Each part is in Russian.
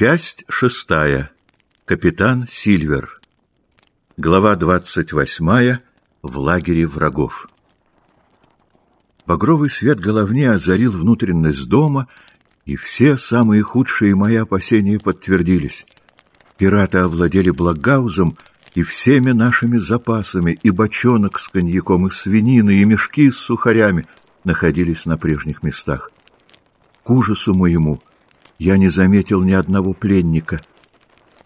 Часть шестая. Капитан Сильвер. Глава двадцать восьмая. В лагере врагов. Багровый свет головни озарил внутренность дома, и все самые худшие мои опасения подтвердились. Пираты овладели Благаузом и всеми нашими запасами, и бочонок с коньяком, и свинины, и мешки с сухарями находились на прежних местах. К ужасу моему я не заметил ни одного пленника.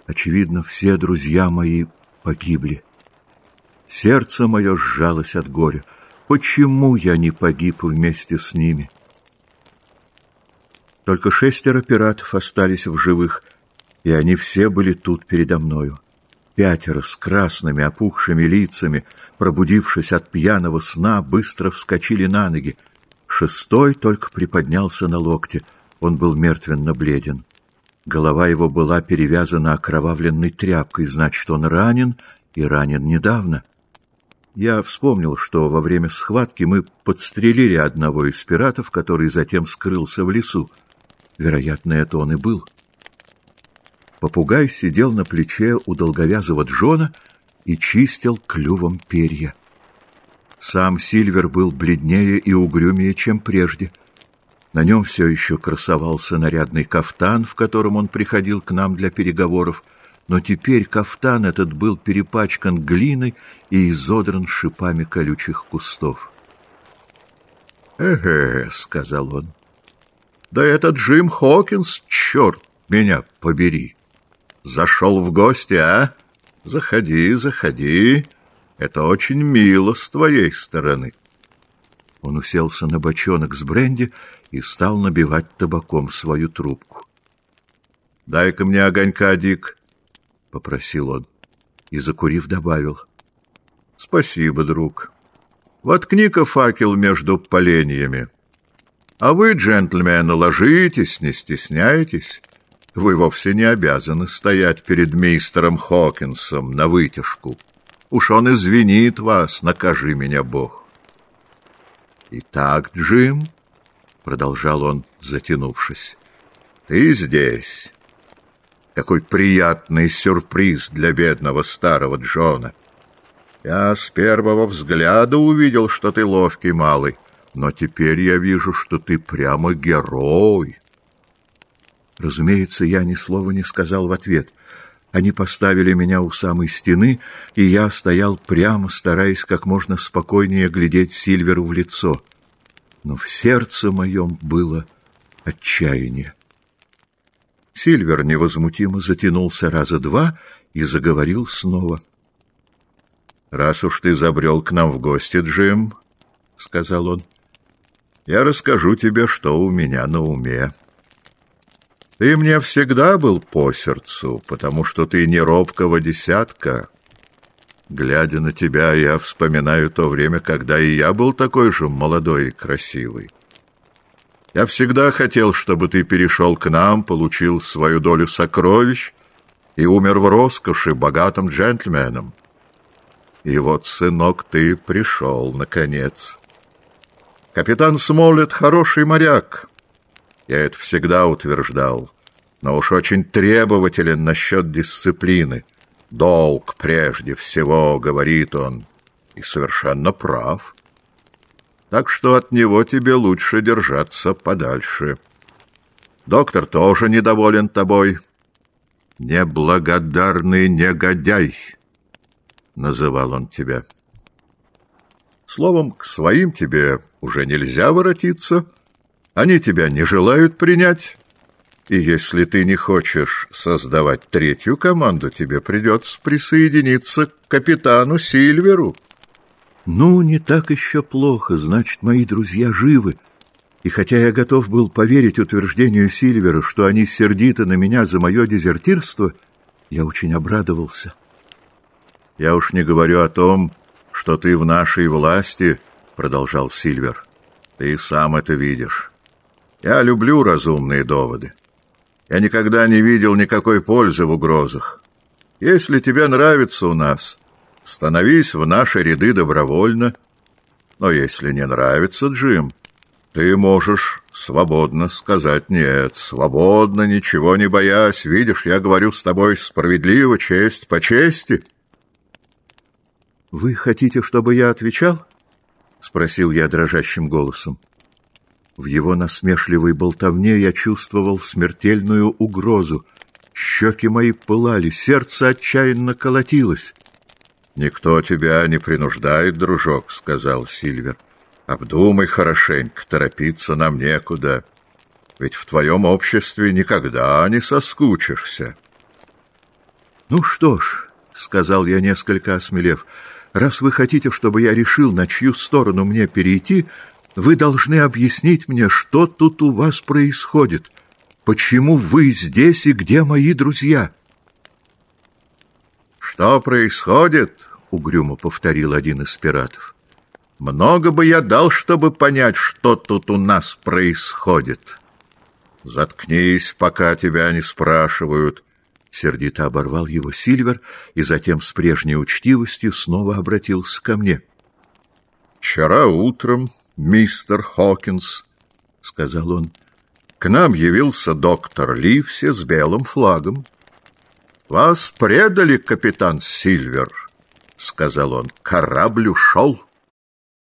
Очевидно, все друзья мои погибли. Сердце мое сжалось от горя. Почему я не погиб вместе с ними? Только шестеро пиратов остались в живых, и они все были тут передо мною. Пятеро с красными опухшими лицами, пробудившись от пьяного сна, быстро вскочили на ноги. Шестой только приподнялся на локте. Он был мертвенно бледен. Голова его была перевязана окровавленной тряпкой, значит, он ранен и ранен недавно. Я вспомнил, что во время схватки мы подстрелили одного из пиратов, который затем скрылся в лесу. Вероятно, это он и был. Попугай сидел на плече у долговязого Джона и чистил клювом перья. Сам Сильвер был бледнее и угрюмее, чем прежде. На нем все еще красовался нарядный кафтан, в котором он приходил к нам для переговоров, но теперь кафтан этот был перепачкан глиной и изодран шипами колючих кустов. «Эге», — сказал он, — «да этот Джим Хокинс, черт меня побери! Зашел в гости, а? Заходи, заходи!» Это очень мило с твоей стороны. Он уселся на бочонок с бренди и стал набивать табаком свою трубку. — Дай-ка мне огонька, Дик, — попросил он, и, закурив, добавил. — Спасибо, друг. Воткни-ка факел между поленьями. А вы, джентльмены, ложитесь, не стесняйтесь. Вы вовсе не обязаны стоять перед мистером Хокинсом на вытяжку. — Уж он извинит вас, накажи меня Бог. Итак, Джим, — продолжал он, затянувшись, — ты здесь. Какой приятный сюрприз для бедного старого Джона. Я с первого взгляда увидел, что ты ловкий малый, но теперь я вижу, что ты прямо герой. Разумеется, я ни слова не сказал в ответ — они поставили меня у самой стены, и я стоял прямо, стараясь как можно спокойнее глядеть Сильверу в лицо. Но в сердце моем было отчаяние. Сильвер невозмутимо затянулся раза два и заговорил снова. — Раз уж ты забрел к нам в гости, Джим, — сказал он, — я расскажу тебе, что у меня на уме. Ты мне всегда был по сердцу, потому что ты не робкого десятка. Глядя на тебя, я вспоминаю то время, когда и я был такой же молодой и красивый. Я всегда хотел, чтобы ты перешел к нам, получил свою долю сокровищ и умер в роскоши богатым джентльменом. И вот, сынок, ты пришел, наконец. Капитан Смоллет хороший моряк, я это всегда утверждал, но уж очень требователен насчет дисциплины. Долг прежде всего, говорит он, и совершенно прав. Так что от него тебе лучше держаться подальше. Доктор тоже недоволен тобой. Неблагодарный негодяй, называл он тебя. Словом, к своим тебе уже нельзя воротиться — они тебя не желают принять. И если ты не хочешь создавать третью команду, тебе придется присоединиться к капитану Сильверу. Ну, не так еще плохо, значит, мои друзья живы. И хотя я готов был поверить утверждению Сильвера, что они сердиты на меня за мое дезертирство, я очень обрадовался. «Я уж не говорю о том, что ты в нашей власти», — продолжал Сильвер. «Ты сам это видишь. Я люблю разумные доводы. Я никогда не видел никакой пользы в угрозах. Если тебе нравится у нас, становись в наши ряды добровольно. Но если не нравится, Джим, ты можешь Свободно сказать нет, свободно, ничего не боясь. Видишь, я говорю с тобой справедливо, честь по чести. Вы хотите, чтобы я отвечал? Спросил я дрожащим голосом. В его насмешливой болтовне я чувствовал смертельную угрозу. Щеки мои пылали, сердце отчаянно колотилось. «Никто тебя не принуждает, дружок», — сказал Сильвер. «Обдумай хорошенько, торопиться нам некуда. Ведь в твоем обществе никогда не соскучишься». «Ну что ж», — сказал я, несколько осмелев, — «раз вы хотите, чтобы я решил, на чью сторону мне перейти, вы должны объяснить мне, что тут у вас происходит, почему вы здесь и где мои друзья». «Что происходит?» — угрюмо повторил один из пиратов. «Много бы я дал, чтобы понять, что тут у нас происходит». «Заткнись, пока тебя не спрашивают», — сердито оборвал его Сильвер и затем с прежней учтивостью снова обратился ко мне. «Вчера утром, мистер Хокинс», — сказал он, — «к нам явился доктор Ливси с белым флагом». «Вас предали, капитан Сильвер», — сказал он. «Корабль ушел».